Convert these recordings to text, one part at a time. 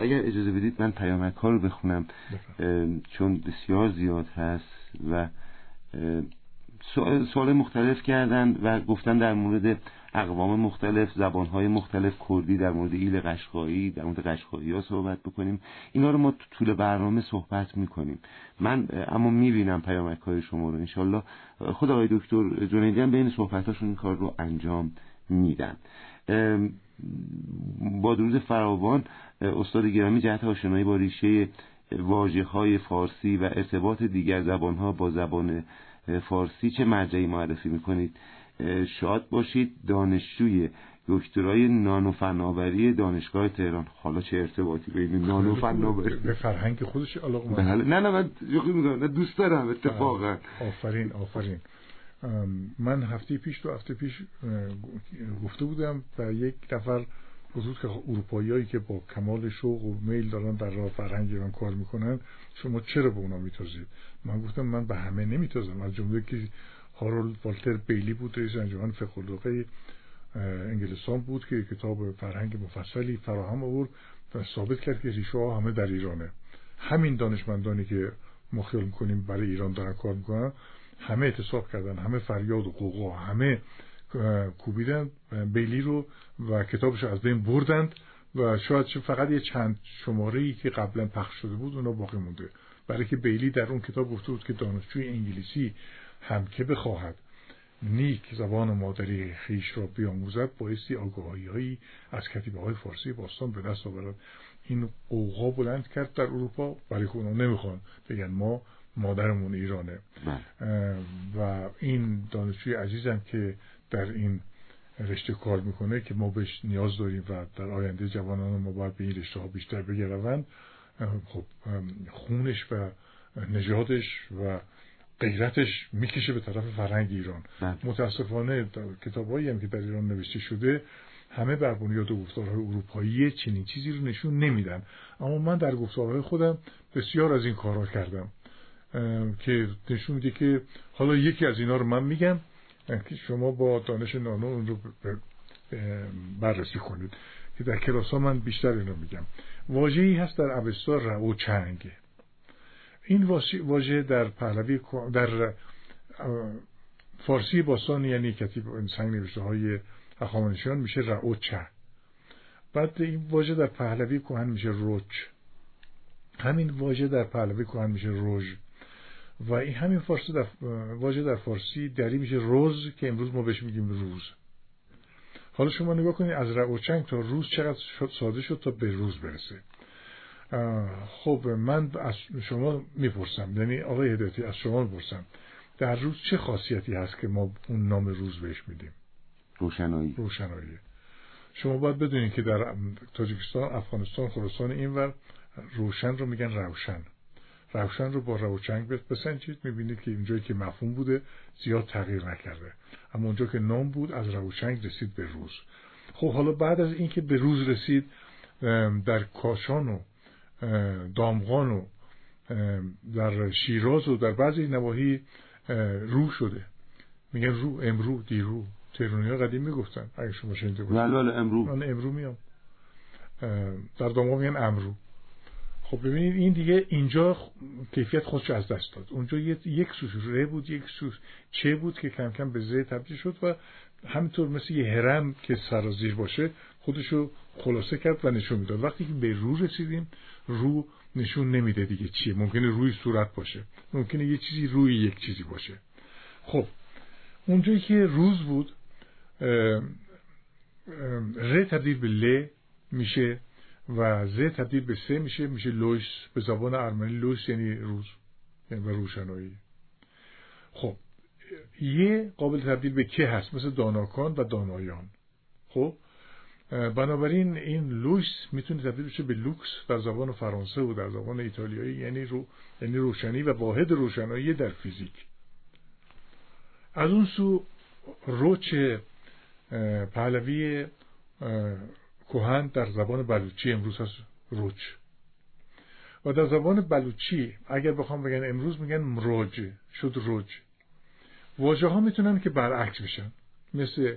اگر اجازه بدید من پیامک ها رو بخونم. چون بسیار زیاد هست و سوال مختلف کردن و گفتن در مورد اقوام مختلف زبانهای مختلف کردی در مورد ایل قشقایی در مورد قشقایی ها صحبت بکنیم. اینا رو ما تو طول برنامه صحبت می‌کنیم. من اما می‌بینم پیامک های شما رو انشالله خود آقای دکتر جنیدی هم بین صحبتاشون این کار رو انجام میدن. با درود فراوان استاد گرامی جهت آشنایی با ریشه واجه های فارسی و ارتباط دیگر زبان ها با زبان فارسی چه مرجعی معرفی می‌کنید؟ شاد باشید دانشجوی دکترای نانو فناوری دانشگاه تهران. حالا چه ارتباطی بین نانو فناوری به فرهنگ خودش علاقه بله. نه نه من میگم دوست دارم اتفاقا. آفرین آفرین. من هفته پیش دو هفته پیش گفته بودم و یک نفر خصوص که اروپایی که با کمال شوق و میل دارن در راه فرهنگ ایران کار می‌کنن شما چرا به اونا میتازید؟ من گفتم من به همه نمیتازم. از جمله که هارولد والتر بیلی بود رئیس انجمن فقه انگلستان بود که کتاب فرهنگ مفصلی فراهم آورد و ثابت کرد که ریشه همه در ایرانه. همین دانشمندانی که ما خیال می‌کنیم برای ایران دارن کار می‌کنن همه اعتصاب کردن همه فریاد و قوقا همه کوبیدن بیلی رو و کتابش از بین بردند و شاید فقط یه چند شماره ای که قبلا پخش شده بود اونا باقی مونده. برای که بیلی در اون کتاب گفته بود که دانشجوی انگلیسی هم که بخواهد نیک زبان مادری خیش را بیاموزد بایستی آگاهی هایی از کتیبه های فارسی باستان به دست آورد. این قوقا بلند کرد در اروپا برای که اونا نمی‌خوان. بگن ما مادرمون ایرانه بله. و این دانشجوی عزیزم که در این رشته کار می‌کنه که ما بهش نیاز داریم و در آینده جوانان ما باید به این رشته ها بیشتر بگروند خب خونش و نژادش و غیرتش می‌کشه به طرف فرهنگ ایران بله. متاسفانه کتابایی هم که در ایران نوشته شده همه بر بنیاد گفتارهای اروپایی چنین چیزی رو نشون نمیدن اما من در گفتارهای خودم بسیار از این کارها کردم که نشون میده که حالا یکی از اینا رو من میگم که شما با دانش نانو اون رو بررسی کنید. که در کلاس ها من بیشتر اینو میگم. واژه‌ای هست در اوستا رو چنگ. این واژه در پهلوی در فارسی باستان یعنی کتیب سنگ نوشته های اخامنشیان میشه رعوچه بعد این واژه در پهلوی کهن میشه روچ. همین واژه در پهلوی کهن میشه روژ. و این همین فارسی در واژه در فارسی دری میشه روز که امروز ما بهش میگیم روز. حالا شما نگاه کنید از رعوچنگ تا روز چقدر شد ساده شد تا به روز برسه. خب من از شما می‌پرسم یعنی آقای هدایتی از شما می‌پرسم در روز چه خاصیتی هست که ما اون نام روز بهش میدیم؟ روشنایی. روشنایی. شما باید بدونید که در تاجیکستان افغانستان خراسان اینور روشن رو میگن روشن. روشن رو با روچنگ بسنجید. می‌بینید که اینجایی که مفهوم بوده زیاد تغییر نکرده. اما اونجا که نام بود از روچنگ رسید به روز. خب حالا بعد از اینکه به روز رسید در کاشان و دامغان و در شیراز و در بعضی نواحی رو شده. میگن رو امرو دیرو. تهرانی ها قدیم می‌گفتن. اگه شما شنیده بودید بله بله امرو. من امرو میام. در دامغان میگن امرو. خب ببینید این دیگه اینجا کیفیت خودش از دست داد. اونجا یک سوش ره بود یک سوش چه بود که کم کم به زه تبدیل شد و همینطور مثل یه هرم که سرازیر باشه خودشو خلاصه کرد و نشون می‌داد. وقتی که به رو رسیدیم رو نشون نمیده دیگه چیه. ممکنه روی صورت باشه. ممکنه یه چیزی روی یک چیزی باشه. خب اونجایی که روز بود ر تبدیل به ل میشه. و ز تبدیل به سه میشه میشه لوش به زبان ارمنی لوش یعنی روز یعنی و روشنایی. خب یه قابل تبدیل به که هست؟ مثل داناکان و دانایان. خب بنابراین این لوکس می‌تونه تبدیل بشه به لوکس در زبان فرانسه و در زبان ایتالیایی یعنی رو یعنی روشنی و واحد روشنایی در فیزیک. از اون سو روچ پهلوی کهن در زبان بلوچی امروز هست روچ و در زبان بلوچی اگر بخوام بگن امروز میگن مروج شد روج. واژه ها می‌تونن که برعکس بشن. مثل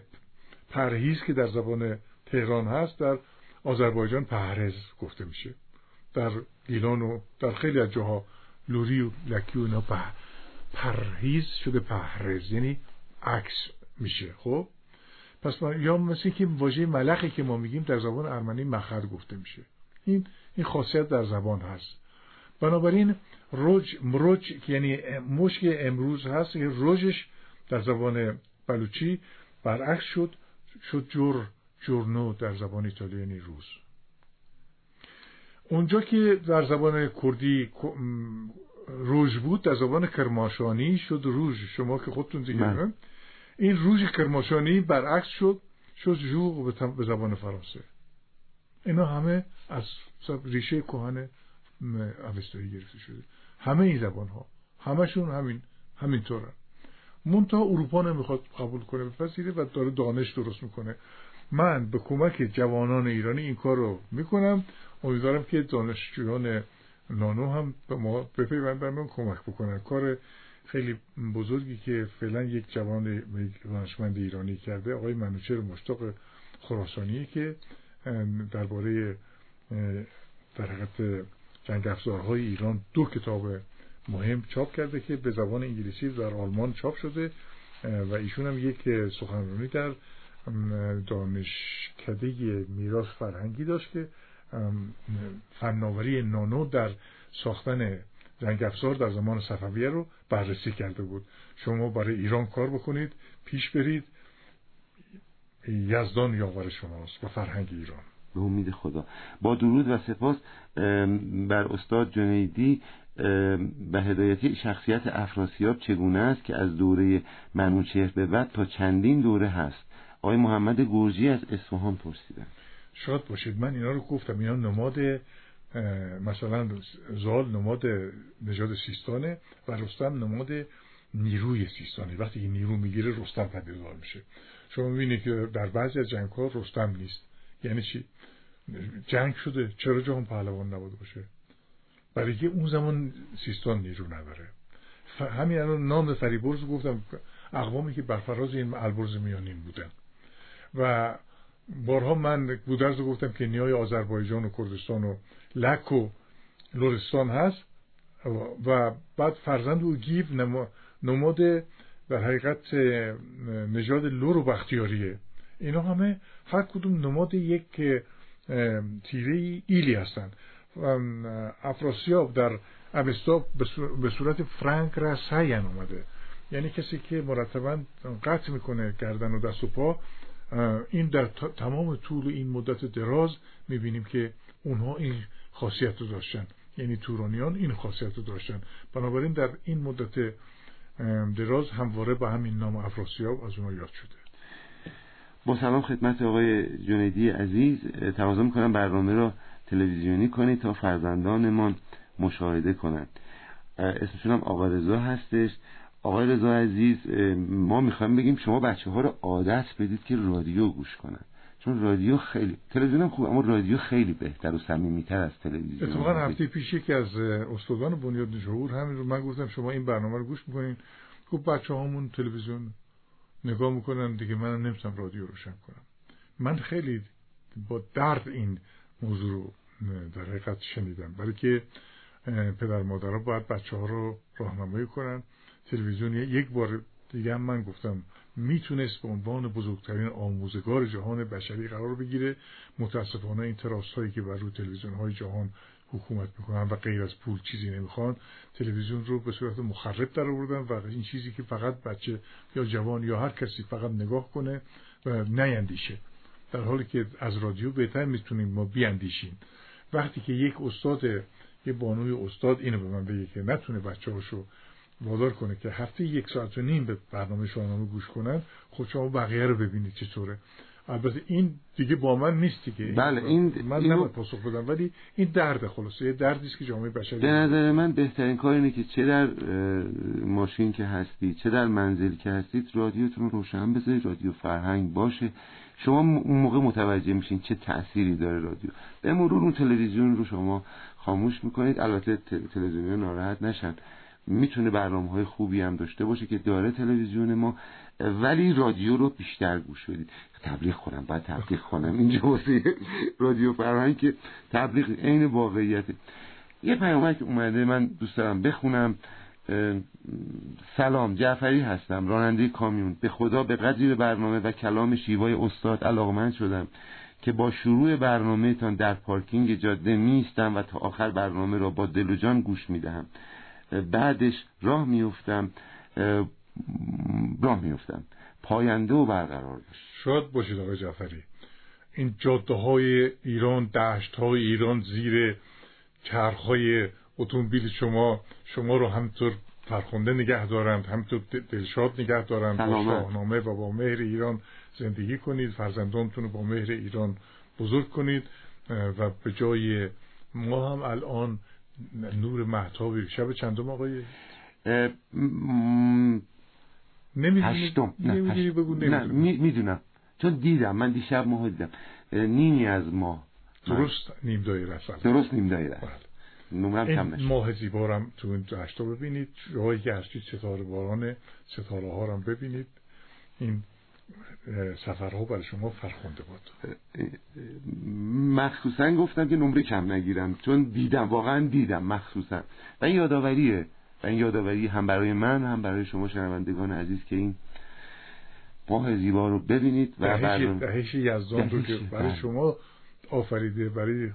پرهیز که در زبان تهران هست در آذربایجان پهرز گفته میشه. در گیلان و در خیلی از جاها لوری و لکی و پرهیز شده پهرز یعنی عکس میشه. خب؟ پس یا مثل که واژه ملخی که ما میگیم در زبان ارمنی مخد گفته میشه. این این خاصیت در زبان هست. بنابراین روج مروج یعنی مشک امروز هست. که روجش در زبان بلوچی برعکس شد. شد جور جورنو در زبان ایتالیانی روز. اونجا که در زبان کردی روژ بود در زبان کرماشانی شد روژ شما که خودتون دیگه. این روژ کرماشانی برعکس شد شد جوغ به زبان فرانسه. اینا همه از ریشه کهن اوستایی گرفته شده. همه این زبان ها همشون همین همینطورن منتها اروپا نمی‌خواد قبول کنه بپذیره و داره دانش درست می‌کنه. من به کمک جوانان ایرانی این کار رو می‌کنم. امیدوارم که دانشجویان نانو هم به ما بپیوندن کمک بکنن. کار خیلی بزرگی که فعلا یک جوان دانشمند ایرانی کرده آقای منوچر مشتاق خراسانی که درباره در حقیقت جنگ افزارهای ایران دو کتاب مهم چاپ کرده که به زبان انگلیسی در آلمان چاپ شده و ایشون هم یک سخنرانی در دانشکده میراث فرهنگی داشت که فناوری نانو در ساختن رنگ افزار در زمان صفویه رو بررسی کرده بود. شما برای ایران کار بکنید پیش برید. یزدان یاور شماست و فرهنگ ایران. به امید خدا. با درود و سپاس بر استاد جنیدی به هدایتی شخصیت افراسیاب چگونه است که از دوره منوچهر به بعد تا چندین دوره هست؟ آقای محمد گرجی از اصفهان پرسیدن شاد باشید. من اینا رو گفتم. اینا نماد مثلا زال نماد نژاد سیستانه و رستم نماد نیروی سیستانه. وقتی که نیرو می‌گیره رستم پدیدار میشه. شما می‌بینید که در بعضی از جنگ ها رستم نیست. یعنی چی؟ جنگ شده. چرا جهان پهلوان نبوده باشه؟ برای که اون زمان سیستان نیرو نداره همین الان نام فریبرز گفتم. اقوامی که بر فراز این البرز میانین بودن. و بارها من گودرز رو گفتم که نیای آذربایجان و کردستان و لک و لورستان هست و بعد فرزند او گیب نماد در حقیقت نژاد لور و بختیاریه. اینا همه هر کدوم نماد یک تیره ایلی هستن. افراسیاب در اوستا به صورت فرانک را اومده. یعنی کسی که مرتبا قطع می‌کنه گردن و دست و پا این در تمام طول این مدت دراز می‌بینیم که اونها این خاصیت رو داشتن. یعنی تورانیان این خاصیت رو داشتن. بنابراین در این مدت دراز همواره با همین نام افراسیاب از اونها یاد شده. با سلام خدمت آقای جنیدی عزیز. تقاضا می‌کنم برنامه را تلویزیونی کنید تا فرزندانمان مشاهده کنند. اسمشون هم آقا رضا هستش. آقای رضا عزیز ما می‌خوایم بگیم شما بچه ها رو عادت بدید که رادیو گوش کنن. چون رادیو خیلی تلویزیون خوب اما رادیو خیلی بهتر و صمیمیتر از تلویزیون. اتفاقا هفته پیش یکی از استادان بنیاد شعور همین رو من گفتم شما این برنامه رو گوش می‌کنین. خب بچه هامون تلویزیون نگاه می‌کنن دیگه من نمی‌تونم رادیو روشن کنم. من خیلی با درد این موضوع رو در حقیقت شنیدم. برای که پدر مادرها باید بچه ها رو راهنمایی کنن. تلویزیون یک بار دیگه من گفتم می‌تونست به عنوان بزرگترین آموزگار جهان بشری قرار بگیره. متاسفانه این تراس هایی که بر روی تلویزیون های جهان حکومت می‌کنن و غیر از پول چیزی نمی‌خوان تلویزیون رو به صورت مخرب در آوردن و این چیزی که فقط بچه یا جوان یا هر کسی فقط نگاه کنه و نیندیشه. در حالی که از رادیو بهتر می‌تونیم ما بیاندیشیم. وقتی که یک استاد یه بانوی استاد اینو به من بگه که نتونه بچه هاشو وادار کنه که هفته یک ساعت و نیم به برنامه شاهنامه گوش کنن خود شما بقیه رو ببینید چطوره البته این دیگه با من نیست دیگه. بله این من اینو... پاسخ بدم ولی این درد خلاصه یه دردی است که جامعه بشری به نظر من بهترین کار اینه که چه در ماشین که هستی چه در منزل که هستید رادیوتون روشن بذارید رادیو فرهنگ باشه. شما اون موقع متوجه میشین چه تأثیری داره رادیو. به مرور اون تلویزیون رو شما خاموش می‌کنید. البته تلویزیون ناراحت نشن. می‌تونه برنامه های خوبی هم داشته باشه که داره تلویزیون ما ولی رادیو رو بیشتر گوش بدید. تبلیغ کنم باید تبلیغ کنم. اینجا واسه رادیو فرهنگ که تبلیغ عین واقعیته یه پیامک اومده من دوست دارم بخونم. سلام جعفری هستم راننده کامیون. به خدا به قدری برنامه و کلام شیوای استاد علاقمند شدم که با شروع برنامه تان در پارکینگ جاده میستم و تا آخر برنامه را با دل و جان گوش می‌دهم. بعدش راه میفتم راه میفتم پاینده و برقرار باش شاد باشید آقای جعفری. این جاده های ایران دشت های ایران زیر چرخ های اتومبیل شما شما رو همطور فرخونده نگه دارند همطور دلشاد نگه دارند. با شاهنامه و با مهر ایران زندگی کنید فرزندانتون رو با مهر ایران بزرگ کنید و به جای ما هم الان نور محتابی شب چندم آقای؟ هشتم. نمی‌دونی بگو نه می‌دونم. چون دیدم من دیشب ماه دیدم. نیمی از ماه درست نیم دایره درست نیم دایره نمرم کم نشد ماه زیبارم تو این هشتا ببینید. جایی که هرچی ستاره بارانه ستاره ها رو ببینید. این سفرها برای شما فرخونده بود. مخصوصا گفتم که نمره کم نگیرم چون دیدم واقعا دیدم مخصوصا. و این یادآوریه. و این یادآوری هم برای من هم برای شما شنوندگان عزیز که این ماه زیبا رو ببینید و دهش یزدان رو که برای بله. شما آفریده برای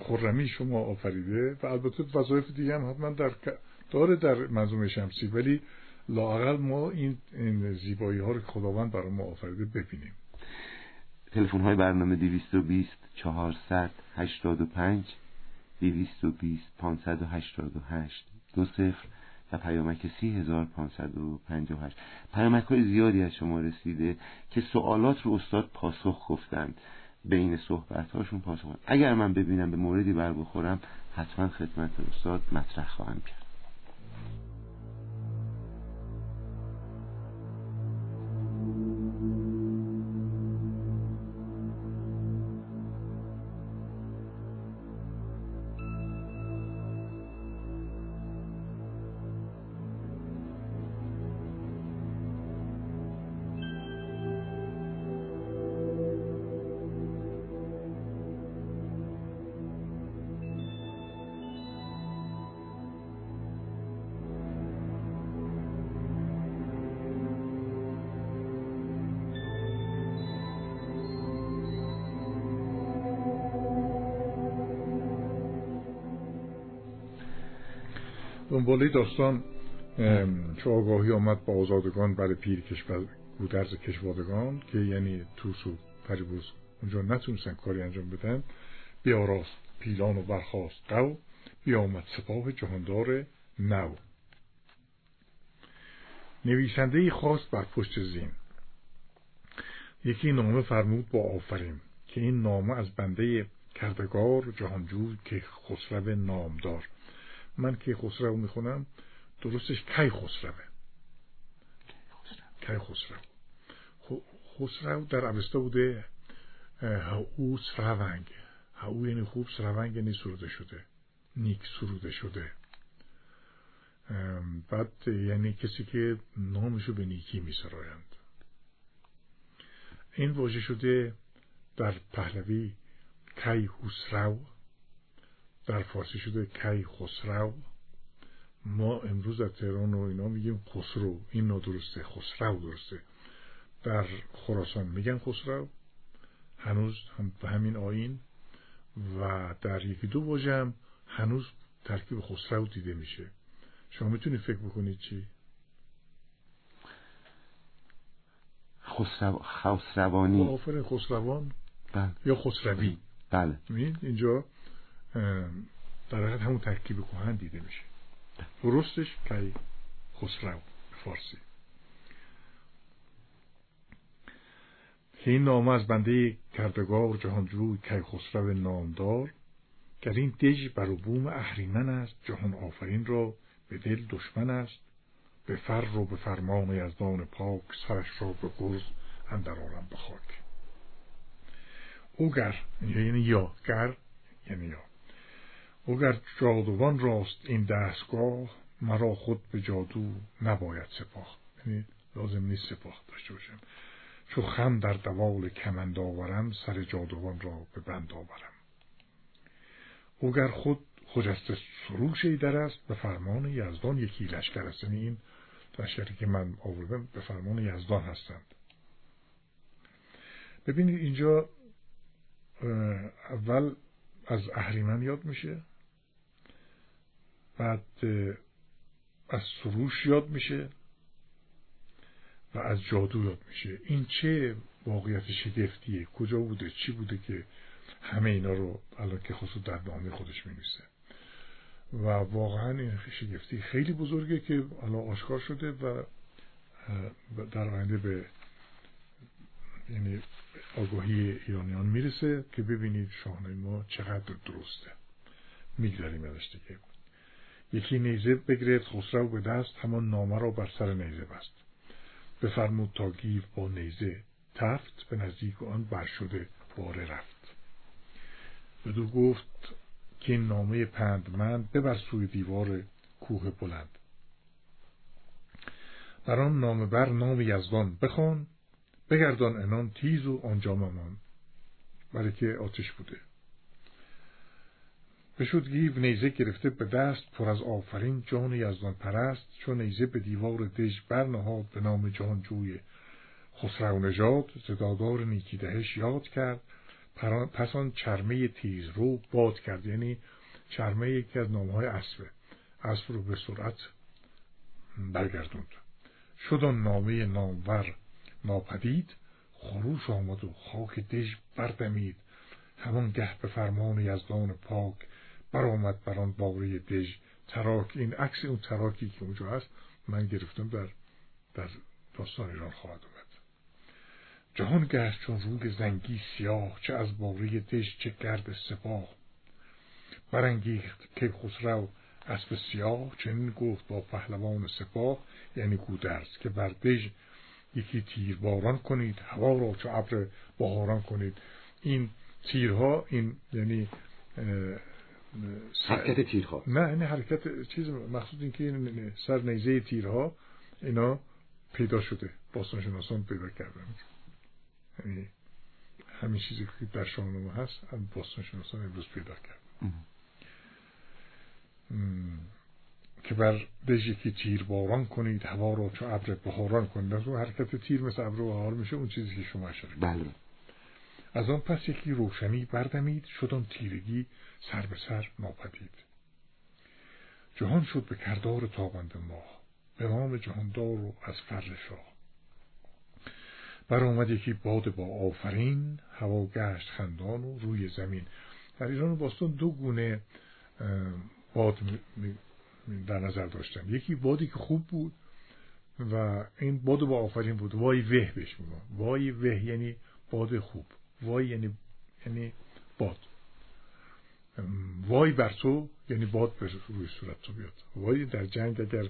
خرمی شما آفریده. و البته وظایف دیگه هم حتما در داره در منظومه شمسی. ولی لاقل ما این, این زیبایی ها رو خداوند برای ما آفریده ببینیم. تلفن های برنامه 220 400 85 220 588 دو صفر و پیامک سی هزار پانصد و پنجاه پیامک های زیادی از شما رسیده که سوالات رو استاد پاسخ گفتند. بین صحبت هاشون پاسخ اگر من ببینم به موردی بر بخورم حتما خدمت استاد مطرح خواهم کرد. دنباله داستان چه آگاهی آمد با آزادگان برای پیر کشور گودرز کشوادگان که یعنی توس و فریبوز اونجا نتونستن کاری انجام بدن بیاراست پیلان و برخواست قو بیامد سپاه جهاندار نو. نویسنده خواست بر پشت زین. یکی نامه فرمود با آفرین که این نامه از بنده کردگار جهانجوی که خسرو نامدار. من که خسرو می‌خونم؟ درستش کی خسروه؟ کی خسرو؟ خسرو در اوستا بوده او سرونگ او یعنی خوب سرونگ یعنی سروده شده. نیک سروده شده. بعد یعنی کسی که نامشو به نیکی میسرایند. این واژه شده در پهلوی کی حسرو در فارسی شده کی خسرو. ما امروز در تهران و اینا میگیم خسرو. این نادرسته خسرو درسته. در خراسان میگن خسرو. هنوز هم به همین آین و در یکی دو واژه هم هنوز ترکیب خسرو دیده میشه. شما می‌تونید فکر بکنید چی؟ خسرو... خسروانی. آفر خسروان. بله. یا خسروی. بله. اینجا در حقیقت همون ترکیب کهن دیده میشه. درستش که خسرو فارسی. که این نامه از بنده کردگار جهانجوی که خسرو نامدار که این دژ بر بوم اهریمن است جهان آفرین را به دل دشمن است به فر و به فرمان یزدان پاک سرش را به گرز اندر آرم به خاک یعنی یا گر یعنی یا. اگر جادوان راست این دستگاه مرا خود به جادو نباید سپاه یعنی لازم نیست سپاه داشته باشم. چو خم در دوال کمند آورم سر جادوان را به بند آورم. اوگر خود خجست سروش در است به فرمان یزدان یکی لشکر است. یعنی این لشکری که من آوردم به فرمان یزدان هستند. ببینید اینجا اول از اهریمن یاد میشه. بعد از سروش یاد میشه و از جادو یاد میشه. این چه واقعیت شگفتیه؟ کجا بوده؟ چی بوده که همه اینا رو الان که خصوص در نامه خودش می‌نویسه؟ و واقعا این شگفتی خیلی بزرگه که الان آشکار شده و در آینده به یعنی آگاهی ایرانیان می‌رسه که ببینید شاهنامه ما چقدر درسته. می‌گذاریم ازش دیگه. یکی نیزه بگرفت خسرو به دست همان نامه را بر سر نیزه بست. بفرمود تا گیو با نیزه تفت به نزدیک آن بر شده باره رفت. بدو گفت که این نامه پندمند ببر سوی دیوار کوه بلند. بر آن نامه بر نام یزدان بخوان بگردان انان تیز و آنجا ممان برای که آتش بوده. بشد گیو نیزه گرفته به دست پر از آفرین جان یزدان پرست چون نیزه به دیوار دژ برنهاد به نام جان جوی خسرو نژاد ز دادار نیکی دهش یاد کرد. پس آن چرمه تیز رو باد کرد یعنی چرمه یکی از نامهای اسبه اسب رو به سرعت برگردوند. شد آن نامه نامور ناپدید خروش آمد و خاک دژ بردمید. همان گه به فرمان یزدان پاک برآمد بر آن باره دژ تراک این عکس اون تراکی که اونجا هست من گرفتم در در داستان ایران خواهد اومد. جهان گشت چون روی زنگی سیاه چه از باره دژ چه گرد سپاه. برانگیخت که خسرو اسب سیاه چنین گفت با پهلوان سپاه یعنی گودرز که بر دژ یکی تیر باران کنید هوا را چو ابر بهاران کنید. این تیرها این یعنی حرکت تیرها. نه این حرکت چیز مخصوص این که سر نیزه تیرها اینا پیدا شده باستان شناسان پیدا کردن. یعنی همین چیزی که در شاهنامه هست هم باستان شناسان امروز پیدا کرد که بر دژی که تیر باران کنید هوا رو چو ابر بهاران کنید اون حرکت تیر مثل ابر بهار میشه اون چیزی که شما اشاره بله. از آن پس یکی روشنی بردمید شد آن تیرگی سر به سر ناپدید. جهان شد به کردار تابند ماه به نام جهاندار و از فر شاه. بر آمد یکی باد با آفرین هوا گشت خندان و روی زمین. در ایران و باستان دو گونه باد در نظر داشتم. یکی بادی که خوب بود و این باد با آفرین بود. وای وه بهش میگم وای وه یعنی باد خوب. وای یعنی یعنی باد. وای بر تو یعنی باد به روی صورت تو بیاد. وای در جنگ اگر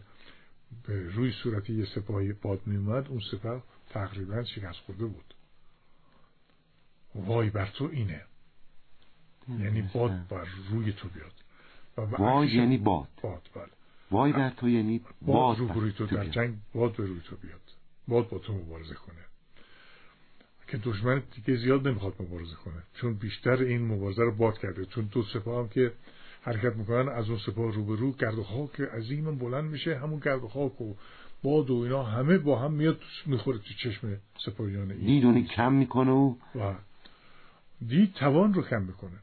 به روی صورت یه سپاهی باد می اومد اون سپاه تقریبا شکست خورده بود. وای بر تو اینه. یعنی باد بر روی تو بیاد. وای یعنی باد. باد بله. وای بر تو یعنی باد, باد روی تو در جنگ باد به روی تو بیاد. باد با تو مبارزه کنه. که دشمن دیگه زیاد نمی‌خواد مبارزه کنه. چون بیشتر این مبارزه رو باد کرده. چون دو سپاه هم که حرکت می‌کنن از اون سپاه رو به رو گرد و خاک عظیم بلند میشه همون گرد و خاک و باد و اینا همه با هم میاد می‌خوره تو چشم سپاهیان این. دیدونی کم می‌کنه و دید توان رو کم می‌کنه.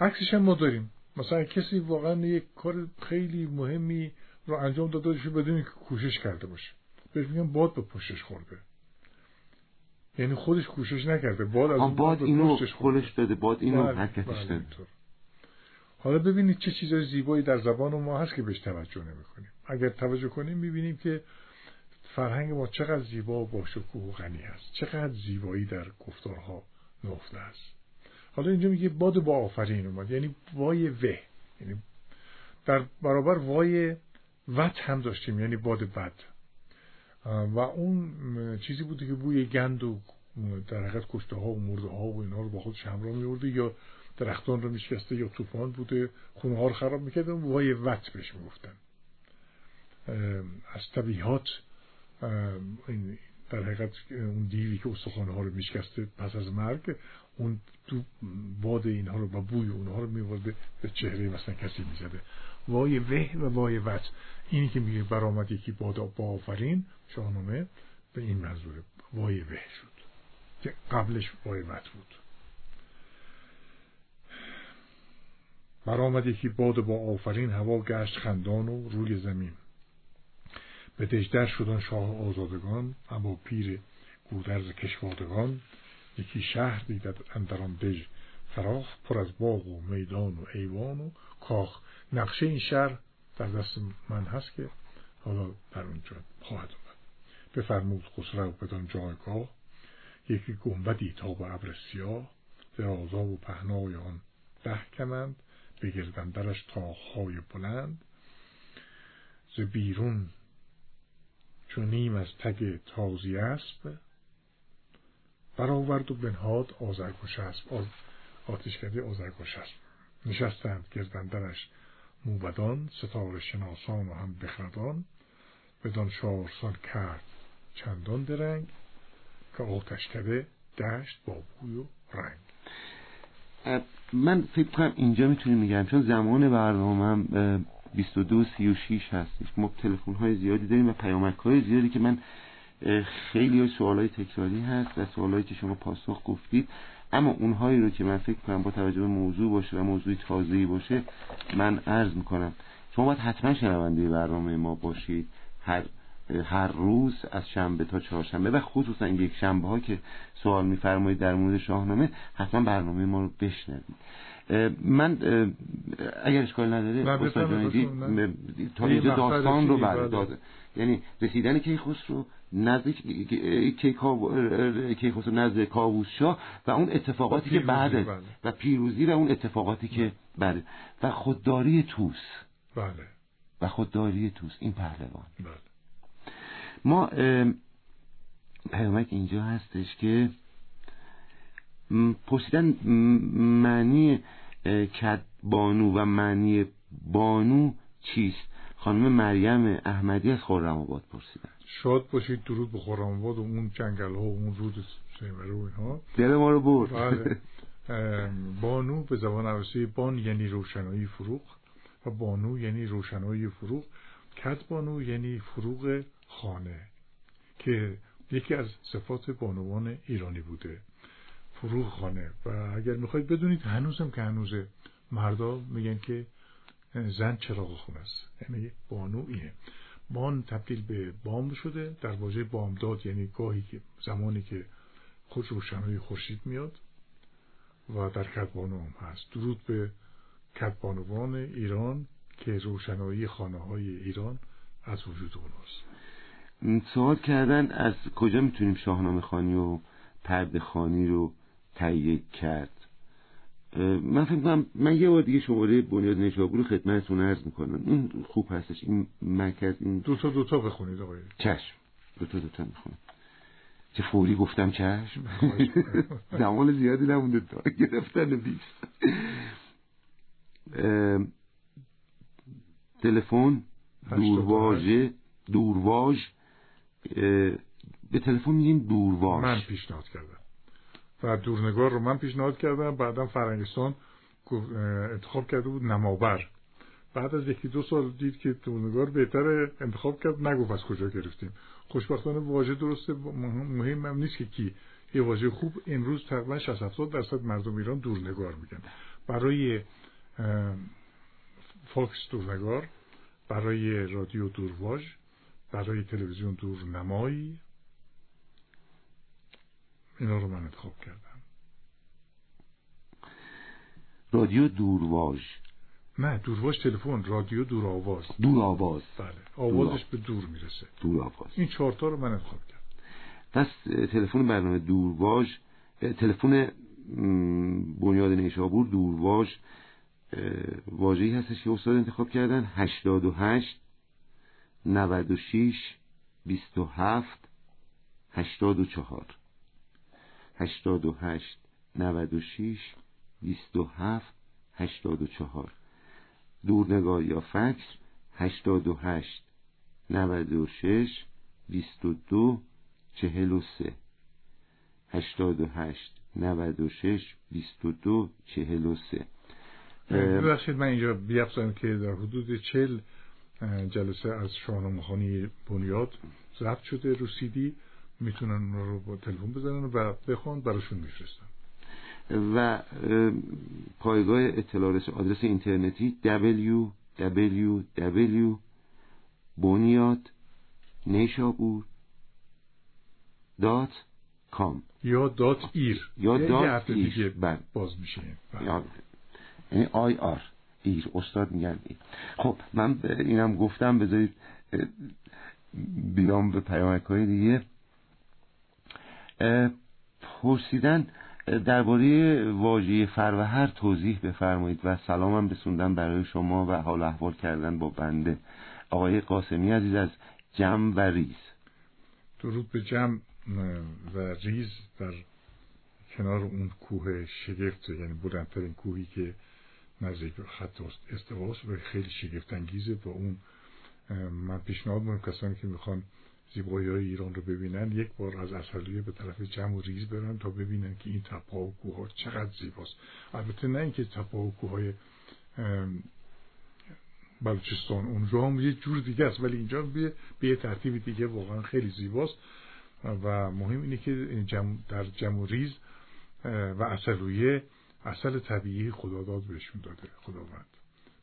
عکسش هم ما داریم. مثلا کسی واقعا یک کار خیلی مهمی رو انجام داده باشه بدون که کوشش کرده باشه. بهش میگن باد به پشتش خورده. یعنی خودش کوشش نکرده. باد از باد اینو خودش داده باد اینو بله، حرکتش بله، داده. حالا ببینید چه چیزای زیبایی در زبان ما هست که بهش توجه نمی‌کنیم. اگر توجه کنیم می‌بینیم که فرهنگ ما چقدر زیبا و باشکوه و غنی هست چقدر زیبایی در گفتارها نهفته است. حالا اینجا میگه باد با آفرین اومد. یعنی وای وه. یعنی در برابر وای وط هم داشتیم. یعنی باد بد. و اون چیزی بوده که بوی گند و در حقیقت کشته ها و مرده ها و اینا رو با خودش همراه میورده یا درختان رو میشکسته یا طوفان بوده خونه ها رو خراب می‌کرده وای وط بهش می‌گفتن. از طبیعات در حقیقت اون دیوی که استخوانه ها رو میشکسته پس از مرگ اون تو باد اینها رو و بوی اونها رو میورده به چهره مثلا کسی می‌زده. وای وه و وای وط اینی که میگه برآمد یکی باد با آفرین شاهنامه به این منظوره وای وه شد که قبلش وای وط بود. برآمد یکی باد با آفرین هوا گشت خندان و روی زمین. به دژدر شدن شاه آزادگان اما پیر گودرز کشوادگان یکی شهر دیدد اندران دژ فراخ پر از باغ و میدان و ایوان و کاخ. نقشه این شهر در دست من هست که حالا در اونجا خواهد بفرمود خسرو بدان جایگاه یکی گنبدی تا به ابر سیاه درازا و پهنای آن ده کمند درش تاخهای بلند. ز بیرون چون نیم از تگ تازی اسب برآورد و بنهاد آزرگوش اسب آتش کرده آزرگوش اسب. نشستند گردندرش موبدان ستاره شناسان و هم بخردان. بدان شارسان کرد چندان درنگ که آتش کرده دشت با بوی و رنگ. من فکر کنم اینجا می‌تونیم میگم چون زمان برنامه هم 22 36 هستش. ما تلفن های زیادی داریم و پیامک های زیادی که من خیلی سوال های تکراری هست و سوال که شما پاسخ گفتید. اما اونهایی رو که من فکر کنم با توجه به موضوع باشه و موضوع تازه‌ای باشه من عرض می‌کنم. شما باید حتما شنونده برنامه ما باشید. هر هر روز از شنبه تا چهارشنبه و خصوصا یک شنبه ها که سوال میفرمایید در مورد شاهنامه حتما برنامه ما رو بشنوید. من اگر اشکال نداره تا اینجا داستان رو بعد بله. داده. یعنی رسیدن کیخسرو نزد کیخسرو نزد کاووس شاه و اون اتفاقاتی که بعد. بله. و پیروزی و اون اتفاقاتی که بعد و خودداری توس. بله. و خودداری توس. این پهلوان. بله. ما پیامک اینجا هستش که پرسیدن معنی کد بانو و معنی بانو چیست؟ خانم مریم احمدی از خرم آباد پرسیدن. شاد باشید درود به خرم آباد و اون جنگل ها و اون رود سیمره و اینها. دل ما رو برد. بله. بانو به زبان عربی بان یعنی روشنایی فروغ و بانو یعنی روشنایی فروغ. کد بانو یعنی فروغ خانه که یکی از صفات بانوان ایرانی بوده. فروغ خانه. و اگر می‌خواید بدونید هنوزم که هنوزه مردا میگن که زن چراغ خونه است. یعنی بانو اینه. بان تبدیل به بام شده. در واژه بامداد یعنی گاهی که زمانی که خود روشنهای خورشید میاد و در کدبانو هم هست. درود به کدبانوان ایران که روشنایی خانه های ایران از وجود اوناست. سوال کردن از کجا می‌تونیم شاهنامه خانی و پرده خانی رو تهیه کرد؟ من فکر کنم من یه بار دیگه شماره بنیاد نشابور رو خدمتتون عرض می‌کنم. این خوب هستش. این مرکز این دو تا دو تا بخونید آقای. چشم. دو تا دو تا می‌خونم. چه فوری گفتم چشم. زمان زیادی نمونده. تا گرفتن بیست. تلفن. دورواژه دورواژ به تلفن میگیم دورواژ من پیشنهاد کردم. و دورنگار رو من پیشنهاد کردم. بعدا فرنگستان انتخاب کرده بود نمابر. بعد از یکی دو سال دید که دورنگار بهتر انتخاب کرد نگفت از کجا گرفتیم. خوشبختانه واژه درسته مهم هم نیست که کی. یه واژه خوب امروز تقریبا 60 70 درصد مردم ایران دورنگار میگن. برای فاکس دورنگار برای رادیو دورواژ برای تلویزیون دورنمایی اینا رو من انتخاب کردم. رادیو دورواژ. نه دورواژ تلفن رادیو دور آواز دور آواز بله آوازش به دور می‌رسه. دور آواز این چهارتا رو من انتخاب کردم. پس تلفن برنامه دورواژ تلفن بنیاد نیشابور دورواژ واژه‌ای هستش که استاد انتخاب کردن 88 96 27 84 88 96 27 84 دورنگاه یا فکس 88 96 22 43 88 96 22 43 ببخشید من اینجا بیافزم که در حدود چل جلسه از شاهنامه خانی بنیاد ضبط شده. رو سیدی می‌تونن رو با تلفن بزنن و بخوان براشون میفرستن. و پایگاه اطلاع آدرس اینترنتی www بنیاد نیشابور dot com. یا dot ir. یا dot ir. بله. باز میشه. بله. یعنی IR. ir. استاد میگن ir. خب من اینم گفتم بذارید بیام به پیامک های دیگه پرسیدن درباره واژه فروهر توضیح بفرمایید و سلامم رسوندن برای شما و حال احوال کردن با بنده. آقای قاسمی عزیز از جم و ریز. درود به جم و ریز در کنار اون کوه شگفت یعنی بلندترین کوهی که نزدیک خط استواست و خیلی شگفت انگیزه و اون من پیشنهاد می‌کنم کسانی که می‌خوان زیبایی های ایران رو ببینن یک بار از اصلیه به طرف جمع و ریز برن تا ببینن که این تپا و کوه ها چقدر زیباست. البته نه اینکه تپا و کوه های بلوچستان اونجا هم یه جور دیگه است ولی اینجا به به ترتیب دیگه واقعا خیلی زیباست. و مهم اینه که در جمع و ریز و اصلویه اصل طبیعی خداداد بهشون داده خداوند.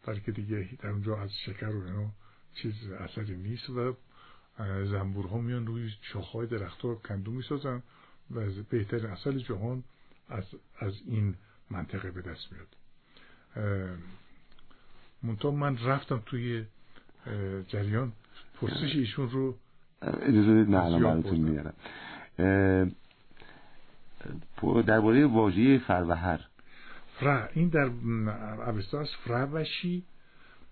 بلکه دیگه در اونجا از شکر و اینا چیز اثری نیست و زنبورها میان روی شاخهای درختها کندو می‌سازن و بهترین اصل جهان از, از این منطقه به دست میاد. منطقه من رفتم توی جریان. پرسش ایشون رو اجازه نه الان براتون میارم. درباره واژه فروهر فر این در اوستا است فروشی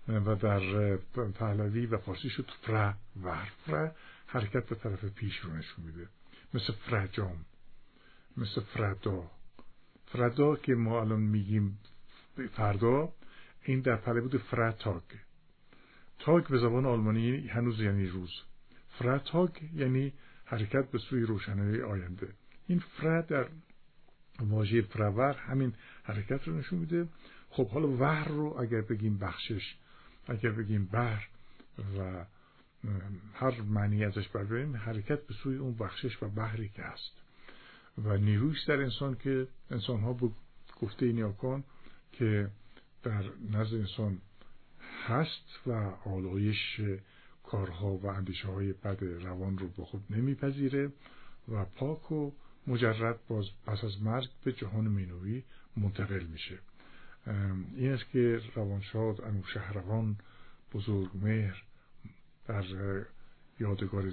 و در پهلوی و فارسی شد فر ور فر حرکت به طرف پیش رو نشون میده. مثل فرجام مثل فردا فردا که ما الان میگیم فردا این در پهلوی بود فرتاگ تاگ به زبان آلمانی هنوز یعنی روز. فرتاگ یعنی حرکت به سوی روشنایی آینده. این فر در واژه فرور همین حرکت رو نشون میده. خب حالا ور رو اگر بگیم بخشش اگر بگیم بر و هر معنی ازش برداریم حرکت به سوی اون بخشش و بحری که هست. و نیرویش در انسان که انسان ها به گفته نیاکان که در نزد انسان هست و آلایش کارها و اندیشه های بد روان رو به خود نمیپذیره و پاک و مجرد باز پس از مرگ به جهان مینوی منتقل میشه. این است که روانشاد انوشهروان بزرگ مهر در یادگار,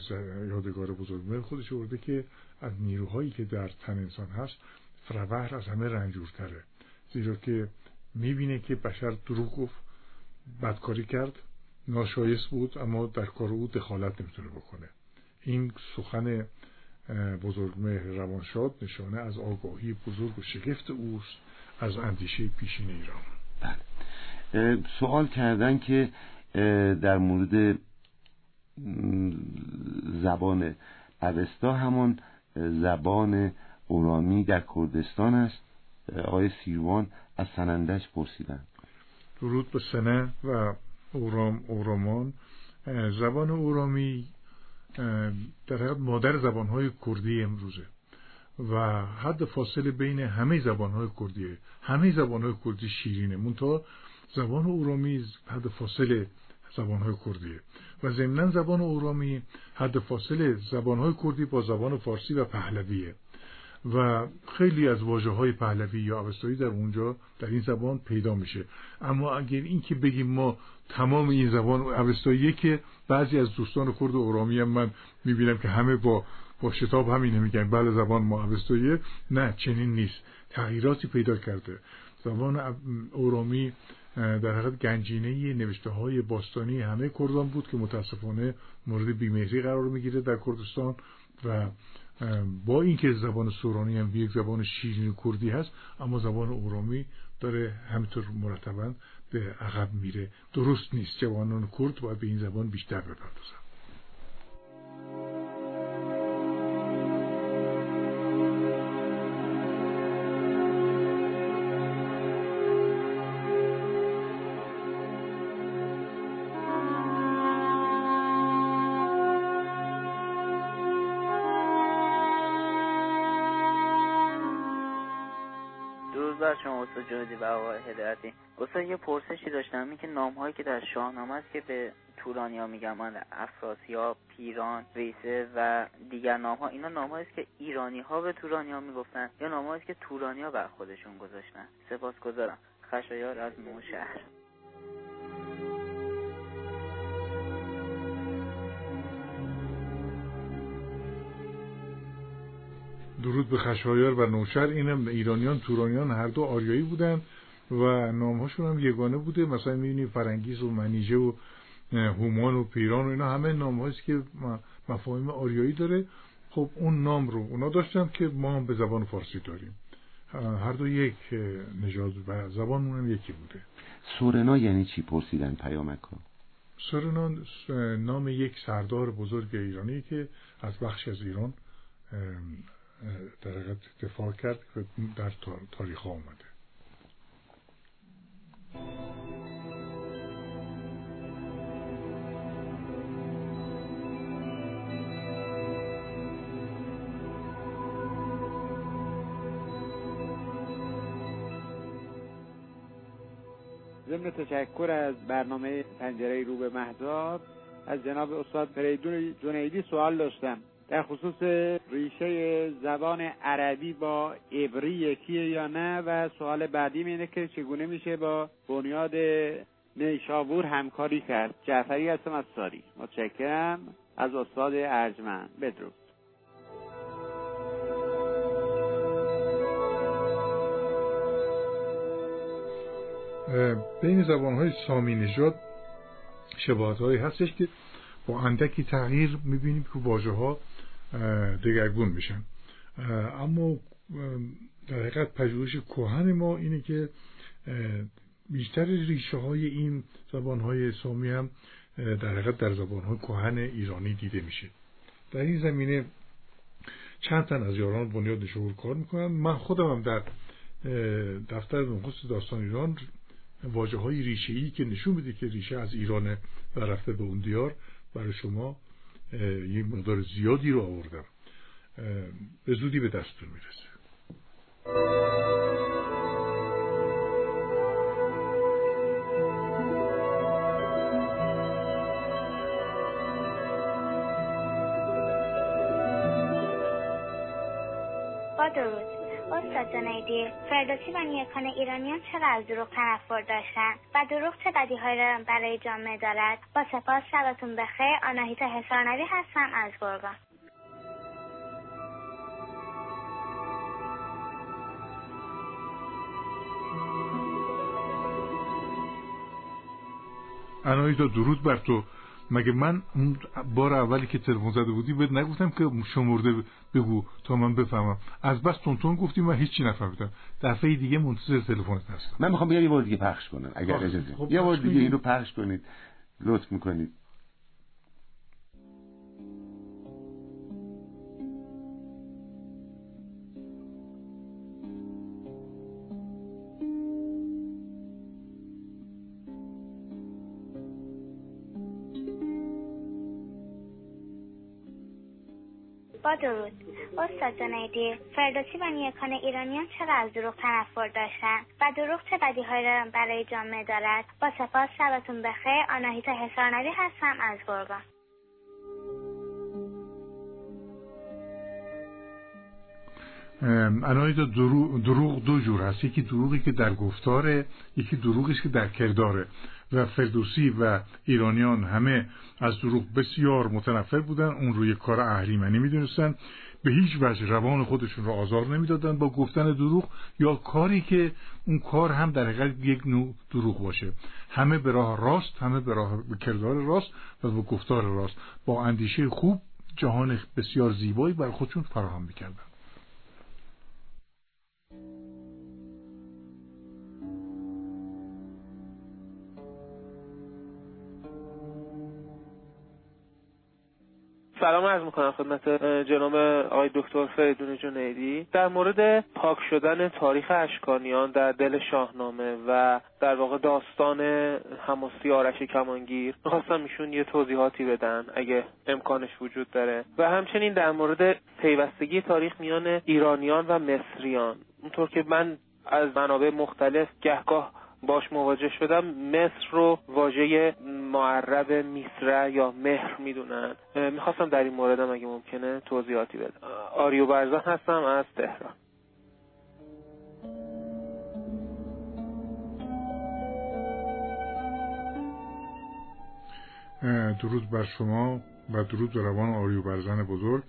یادگار بزرگ مهر خودش ورده که از نیروهایی که در تن انسان هست فروهر از همه رنجورتره. زیرا که می‌بینه که بشر دروغ گفت بدکاری کرد ناشایست بود اما در کار او دخالت نمی‌تونه بکنه. این سخن بزرگمهر روانشاد نشانه از آگاهی بزرگ و شگفت اوست از اندیشه پیشین ایران. بله. سوال کردن که در مورد زبان اوستا همون زبان اورامی در کردستان است. آقای سیروان از سنندش پرسیدن درود به سنه و اورام اورامان زبان اورامی در حقیقت مادر زبانهای کردی امروزه. و حد فاصله بین همه زبانهای کردیه. همه زبانهای کردی شیرینه. منتها زبان اورامی حد فاصله زبانهای کردیه. و ضمنا زبان اورامی حد فاصله زبانهای کردی با زبان فارسی و پهلویه. و خیلی از واجه های پهلوی یا اوستایی در اونجا در این زبان پیدا میشه. اما اگر این که بگیم ما تمام این زبان اوستایی که بعضی از دوستان کرد اورامی هم من می‌بینم که همه با با شتاب همینه میگن. بله زبان ما نه چنین نیست. تغییراتی پیدا کرده. زبان اورامی در حقیقت گنجینه نوشته های باستانی همه کردان بود که متاسفانه مورد بیمهری قرار می‌گیره در کردستان و با اینکه زبان سورانی هم یک زبان شیرین کردی هست اما زبان اورامی داره همینطور مرتبا به عقب میره. درست نیست. جوانان کرد باید به این زبان بیشتر بپردازن جهدی و آقای هدایتی استاد یه پرسشی داشتم این که نام هایی که در شاهنامه است که به تورانیا میگم من افراسیاب پیران ویسه و دیگر نام ها اینا نام است که ایرانی ها به تورانیا می‌گفتن یا نام است که تورانیا بر خودشون گذاشتن. سپاسگزارم. خشایار از شهر. درود به خشایار و نوشر. اینم ایرانیان تورانیان هر دو آریایی بودن و نامهاشون هم یگانه بوده. مثلا می‌بینی فرنگیز و منیژه و هومان و پیران و اینا همه نام که مفاهیم آریایی داره. خب اون نام رو اونا داشتن که ما هم به زبان فارسی داریم. هر دو یک نژاد و زبانمون هم یکی بوده. سورنا یعنی چی؟ پرسیدن پیامک ها سورنا نام یک سردار بزرگ ایرانی که از بخش از ایران در دفاع کرد که در تاریخ آمده ضمن تشکر از برنامه پنجره رو به مهداد از جناب استاد فریدون جنیدی سوال داشتم. در خصوص ریشه زبان عربی با عبری یکیه یا نه و سوال بعدی اینه که چگونه میشه با بنیاد نیشابور همکاری کرد؟ جعفری هستم از ساری. متشکرم. از استاد ارجمند. بدرود. بین زبان های سامی نژاد شباهت هستش که با اندکی تغییر می‌بینیم که واژه ها دگرگون میشن. اما در حقیقت پژوهش کهن ما اینه که بیشتر ریشه های این زبان های سامی هم در حقیقت در زبان های کهن ایرانی دیده میشه. در این زمینه چند تن از یاران بنیاد شعور کار می‌کنن. من خودم هم در دفتر نخست داستان ایران واجه های ریشه ای که نشون میده که ریشه از ایرانه و رفته به اون دیار برای شما یه مقدار زیادی رو آوردم. به زودی به دستتون می‌رسه. با درود. استاد جنیدی فردوسی و نیکان ایرانیان از دروغ تنفر داشتن و دروغ چه بدیهایی را برای جامعه دارد؟ با سپاس شبتون بخیر. آناهیتا حسارنوی هستم از گرگان. آناهیتا درود بر تو. مگه من اون بار اولی که تلفن زده بودی بهت نگفتم که شمرده بگو تا من بفهمم؟ از بس تونتون گفتیم و هیچی نفهمیدم. دفعه دیگه منتظر تلفنت هستم. من می‌خوام یه بار دیگه پخش کنم اگر اجازه. خب، یه بار دیگه اینو پخش کنید. لطف می‌کنید. درود. استاد جنیدی فردوسی و نیکان ایرانیان چرا از دروغ تنفر داشتن و دروغ چه بدیهایی را برای جامعه دارد؟ با سپاس شبتون بخیر. آناهیتا حسارنوی هستم از گرگان. انایتا دروغ دو جور هست. یکی دروغی که در گفتاره یکی دروغی که در کرداره. و فردوسی و ایرانیان همه از دروغ بسیار متنفر بودن اون روی کار اهریمنی می‌دونستن. به هیچ وجه روان خودشون رو آزار نمی‌دادن با گفتن دروغ یا کاری که اون کار هم در حقیقت یک نوع دروغ باشه. همه به راه راست همه به راه به کردار راست و به گفتار راست. با اندیشه خوب جهان بسیار زیبایی بر خودشون فراهم می‌کردن. سلام عرض می‌کنم خدمت جناب آقای دکتر فریدون جنیدی. در مورد پاک شدن تاریخ اشکانیان در دل شاهنامه و در واقع داستان حماسی آرش کمانگیر می‌خواستم ایشون یه توضیحاتی بدن اگه امکانش وجود داره. و همچنین در مورد پیوستگی تاریخ میان ایرانیان و مصریان. اونطور که من از منابع مختلف گهگاه باش مواجه شدم مصر رو واژه معرب میسره یا مهر می‌دونن. می‌خواستم در این موردم اگه ممکنه توضیحاتی بدم. آریو برزن هستم از تهران. درود بر شما و درود به روان آریو برزن بزرگ.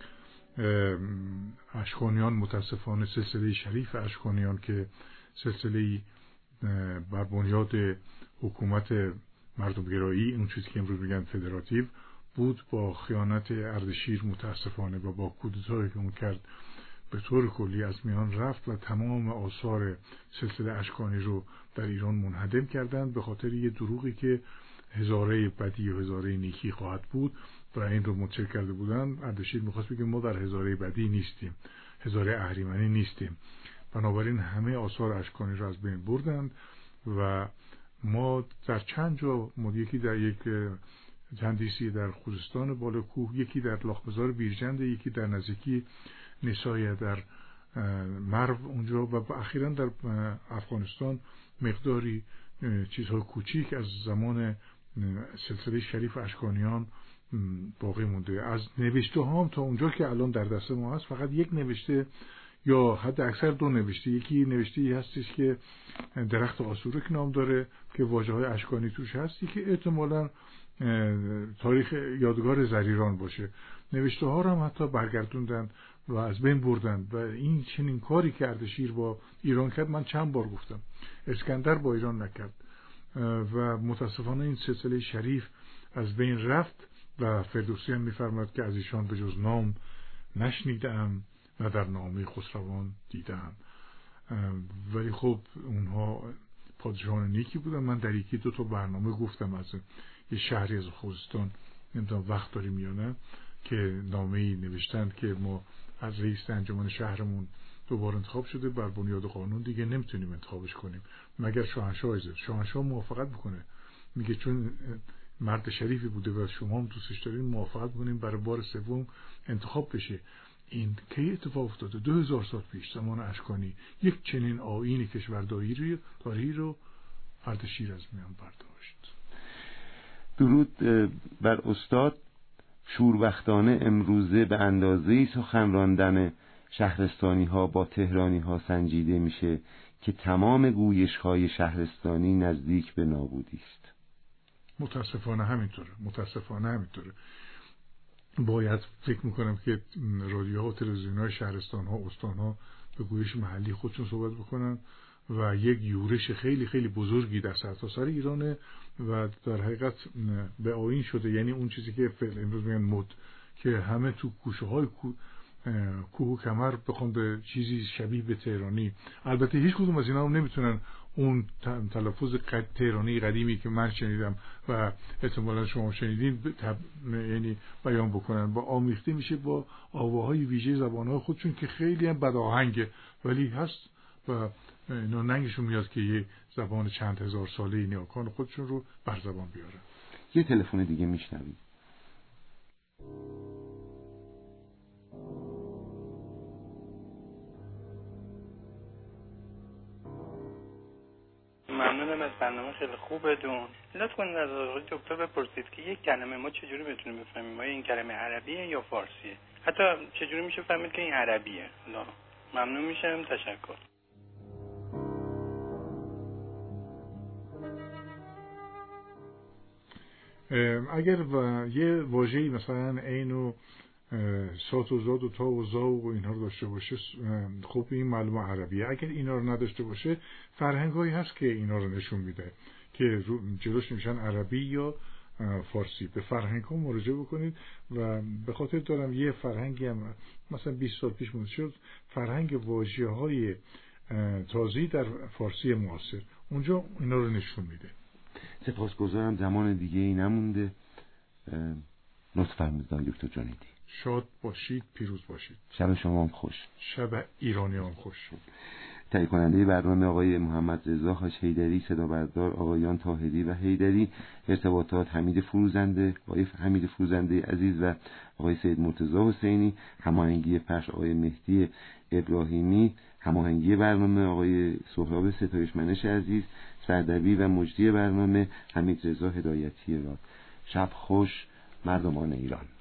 اشکانیان متاسفانه سلسله شریف اشکانیان که سلسله بر بنیاد حکومت مردمگرایی اون چیزی که امروز میگن فدراتیو بود با خیانت اردشیر متاسفانه و با کودتایی که اون کرد به طور کلی از میان رفت و تمام آثار سلسله اشکانی رو در ایران منهدم کردند به خاطر یه دروغی که هزاره بدی و هزاره نیکی خواهد بود و این رو متشکل کرده بودن. اردشیر می‌خواست بگه ما در هزاره بدی نیستیم هزاره اهریمنی نیستیم. بنابراین همه آثار اشکانی را از بین بردند و ما در چند جا یکی در یک چندیسی در خوزستان بالا کوه یکی در لاخبزار بیرجند یکی در نزدیکی نسایه در مرو اونجا و اخیرا در افغانستان مقداری چیزهای کوچیک از زمان سلسله شریف اشکانیان باقی مونده. از نوشته هم تا اونجا که الان در دست ما هست فقط یک نوشته یا حد اکثر دو نوشته. یکی نوشته ای هستش که درخت آسورک نام داره که واجه های اشکانی توش هستی که احتمالا تاریخ یادگار زریران باشه. نوشته ها رو هم حتی برگردوندن و از بین بردن و این چنین کاری که اردشیر با ایران کرد. من چند بار گفتم اسکندر با ایران نکرد. و متاسفانه این سلسله شریف از بین رفت و فردوسی میفرماد که از ایشان به جز نام نشنیدم. و در نامه خسروان دیدم. ولی خب اونها پادشاهان نیکی بودن. من در یکی دو تا برنامه گفتم از یه شهری از خوزستان نمی‌دونم وقت داریم یا نه که نامه ای نوشتند که ما از رئیس انجمن شهرمون دوباره انتخاب شده بر بنیاد قانون دیگه نمی‌تونیم انتخابش کنیم. مگر شاهنشاه اجازه شاهنشاه موافقت بکنه. میگه چون مرد شریفی بوده و شما هم دوستش دارین موافقت بکنیم برای بار سوم انتخاب بشه. این کی اتفاق افتاده. دو هزار سال پیش زمان اشکانی یک چنین آین کشورداری رو اردشیر از میان برداشت. درود بر استاد. شوربختانه امروزه به اندازه سخن راندن شهرستانی ها با تهرانی ها سنجیده میشه که تمام گویش های شهرستانی نزدیک به نابودی است. متاسفانه همینطوره. متاسفانه همینطوره. باید فکر می‌کنم که رادیوها و تلویزیون های شهرستان ها استان ها به گویش محلی خودشون صحبت بکنن و یک یورش خیلی خیلی بزرگی در سرتاسر سر ایرانه و در حقیقت به آین شده. یعنی اون چیزی که امروز میگن مد که همه تو کوشه های کوه و کمر بخوان به چیزی شبیه به تهرانی. البته هیچ کدوم از اینا هم نمی‌تونن اون تلفظ تهرانی قدیمی که من شنیدم و احتمالا شما شنیدین یعنی بیان بکنن. با آمیخته میشه با آواهای ویژه زبانهای خودشون که خیلی هم بداهنگه. ولی هست و اینا ننگشون میاد که یه زبان چند هزار ساله نیاکان خودشون رو بر زبان بیارن. یه تلفن دیگه میشنویم. ممنونم از برنامه خیلی خوبتون لطف کنید از آقای دکتر بپرسید که یک کلمه ما چجوری بتونیم بفهمیم؟ آیا این کلمه عربیه یا فارسیه؟ حتی چجوری میشه فهمید که این عربیه؟ لا. ممنون میشم. تشکر. اگر یه واژه‌ای مثلا عین سات و زاد و تا و زا و اینها رو داشته باشه خوب این معلومه عربیه. اگر اینا رو نداشته باشه فرهنگ هایی هست که اینا رو نشون میده که جلوش میشن عربی یا فارسی. به فرهنگ ها مراجعه بکنید و به خاطر دارم یه فرهنگی هم مثلا 20 سال پیش مونده شد فرهنگ واژه های تازی در فارسی معاصر. اونجا اینا رو نشون میده. سپاسگزارم. زمان دیگه ای نمونده لطف فرمودید دکتر جانیدی. شاد باشید پیروز باشید. شب شما هم خوش. شب ایرانیان خوش. تهیه کننده برنامه آقای محمد رضا خاش هیدری صدا بردار آقایان تاهری و هیدری ارتباطات حمید فروزنده آقای حمید فروزنده عزیز و آقای سید مرتضی حسینی هماهنگی پخش آقای مهدی ابراهیمی هماهنگی برنامه آقای سهراب ستایش منش عزیز سردبی و مجدی برنامه حمید رضا هدایتی را شب خوش مردمان ایران.